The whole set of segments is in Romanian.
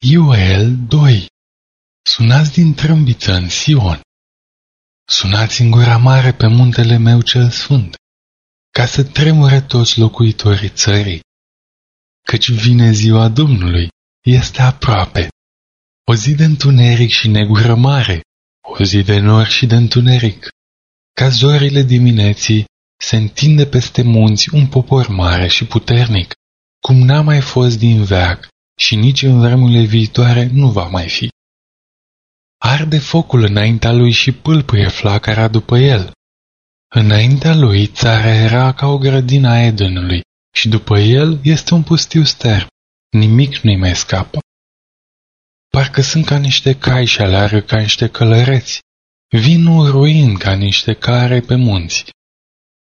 Ioel 2 Sunați din trâmbiță în Sion. Sunați în gura mare pe muntele meu cel sfânt, ca să tremure toți locuitorii țării. Căci vine ziua Domnului, este aproape. O zi de întuneric și negură mare, o zi de nor și de întuneric. Ca zorile dimineții se întinde peste munți un popor mare și puternic, cum n-a mai fost din veac și nici în vremurile viitoare nu va mai fi. Arde focul înaintea lui și pâlpâie flacăra după el. Înaintea lui țara era ca o grădină a Edenului și după el este un pustiu sterb. Nimic nu-i mai scapă. Parcă sunt ca niște cai și alargă ca niște călăreți. Vin uruind ca niște care pe munți.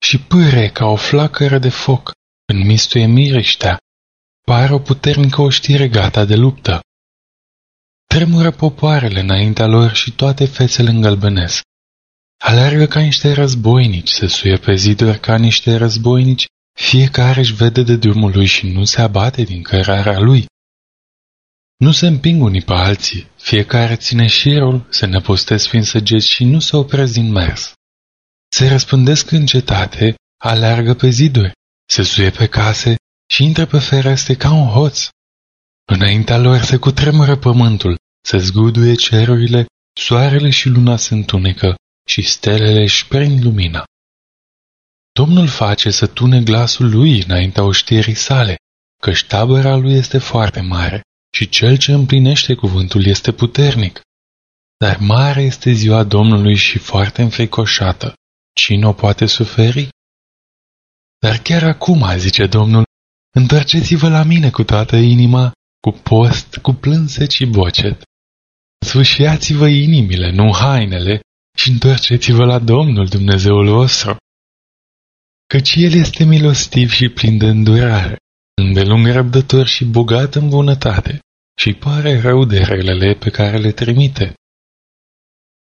Și pâre ca o flacără de foc, în mistuie miriștea, pare o puternică oștire gata de luptă. Tremură popoarele înaintea lor și toate fețele îngălbenesc. Alergă ca niște războinici, se suie pe ziduri ca niște războinici, fiecare își vede de drumul lui și nu se abate din cărarea lui. Nu se împing unii pe alții, fiecare ține șirul, se năpostesc prin săgeți și nu se opresc din mers. Se răspândesc în cetate, alergă pe ziduri, se suie pe case și intră pe ferestre ca un hoț. Înaintea lor se cutremură pământul, se zguduie cerurile, soarele și luna se întunecă și stelele își prind lumina. Domnul face să tune glasul lui înaintea oștierii sale, căci tabăra lui este foarte mare și cel ce împlinește cuvântul este puternic. Dar mare este ziua Domnului și foarte înfricoșată. Cine o poate suferi? Dar chiar acum, zice Domnul, întorceți-vă la mine cu toată inima, cu post, cu plânset și bocet. Sfâșiați-vă inimile, nu hainele, și întorceți-vă la Domnul Dumnezeul vostru. Căci El este milostiv și plin de îndurare, îndelung răbdător și bogat în bunătate, și pare rău de relele pe care le trimite.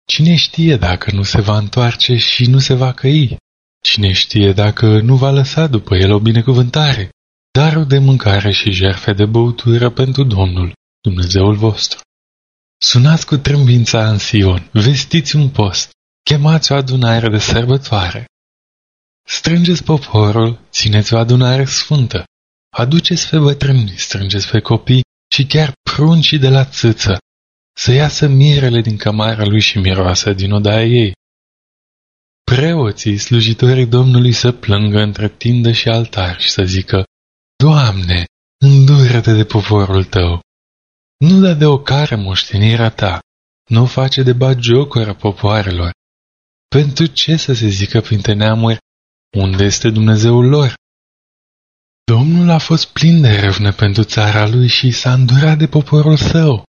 Cine știe dacă nu se va întoarce și nu se va căi? Cine știe dacă nu va lăsa după el o binecuvântare, darul de mâncare și jerfe de băutură pentru Domnul, Dumnezeul vostru? Sunați cu trâmbința în Sion, vestiți un post, chemați o adunare de sărbătoare. Strângeți poporul, țineți o adunare sfântă, aduceți pe bătrâni, strângeți pe copii și chiar pruncii de la țâță, să iasă mirele din camara lui și miroasă din odaia ei. Preoții, slujitorii Domnului să plângă între tindă și altar și să zică, Doamne, îndură-te de poporul tău. Nu da de ocară moștenirea ta, nu face de bagiocură popoarelor. Pentru ce să se zică printre neamuri, unde este Dumnezeul lor? Domnul a fost plin de râvnă pentru țara lui și s-a îndurat de poporul său.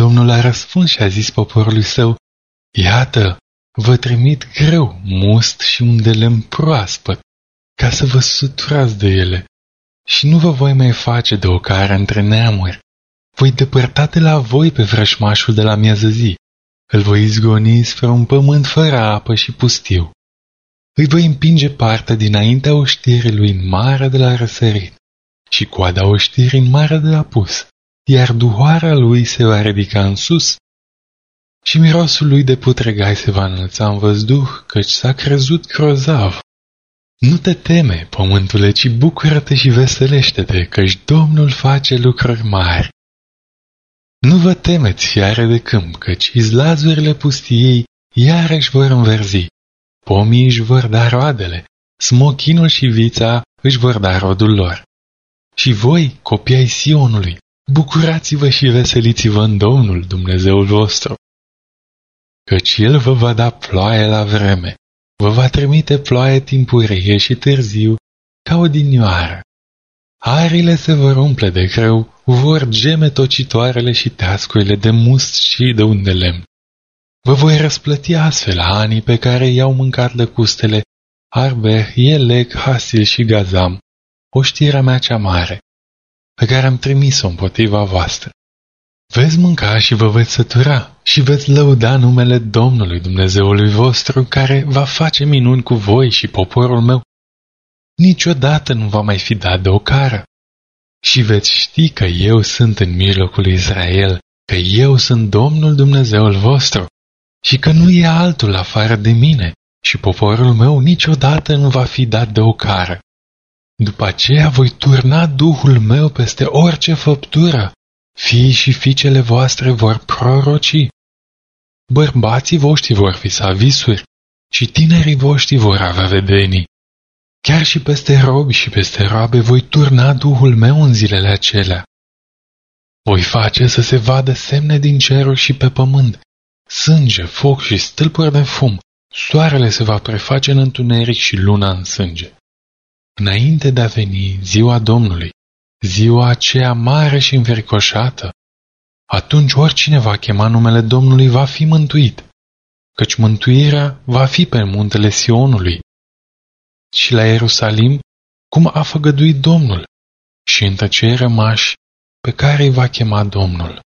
Domnul a răspuns și a zis poporului său, Iată, vă trimit greu, must și un de lemn proaspăt, ca să vă suturați de ele, și nu vă voi mai face de o care între neamuri. Voi depărta de la voi pe vrășmașul de la mieză zi, îl voi izgoni spre un pământ fără apă și pustiu. Îi voi împinge partea dinaintea oștirii lui în mare de la răsărit și coada oștirii în mare de la pus iar duhoarea lui se va ridica în sus și mirosul lui de putregai se va înălța în văzduh, căci s-a crezut grozav. Nu te teme, pământule, ci bucură-te și veselește-te, căci Domnul face lucruri mari. Nu vă temeți, fiare de câmp, căci izlazurile pustiei iarăși vor înverzi. Pomii își vor da roadele, smochinul și vița își vor da rodul lor. Și voi, copii ai Sionului, Bucurați-vă și veseliți-vă în Domnul Dumnezeul vostru, căci El vă va da ploaie la vreme, vă va trimite ploaie timpurie și târziu, ca o dinioară. Arile se vor umple de greu, vor geme tocitoarele și teascurile de must și de unde lemn. Vă voi răsplăti astfel anii pe care i-au mâncat lăcustele, Arbe, Elec, Hasil și Gazam, oștirea mea cea mare pe care am trimis-o împotriva voastră. Veți mânca și vă veți sătura și veți lăuda numele Domnului Dumnezeului vostru care va face minuni cu voi și poporul meu. Niciodată nu va mai fi dat de o cară. Și veți ști că eu sunt în mijlocul Israel, că eu sunt Domnul Dumnezeul vostru și că nu e altul afară de mine și poporul meu niciodată nu va fi dat de o cară. După aceea voi turna Duhul meu peste orice făptură. Fiii și fiicele voastre vor proroci. Bărbații voștri vor fi visuri și tinerii voștri vor avea vedenii. Chiar și peste robi și peste roabe voi turna Duhul meu în zilele acelea. Voi face să se vadă semne din ceruri și pe pământ, sânge, foc și stâlpuri de fum. Soarele se va preface în întuneric și luna în sânge. Înainte de a veni ziua Domnului, ziua aceea mare și învercoșată, atunci oricine va chema numele Domnului va fi mântuit, căci mântuirea va fi pe muntele Sionului. Și la Ierusalim, cum a făgăduit Domnul, și în tăcei rămași pe care îi va chema Domnul.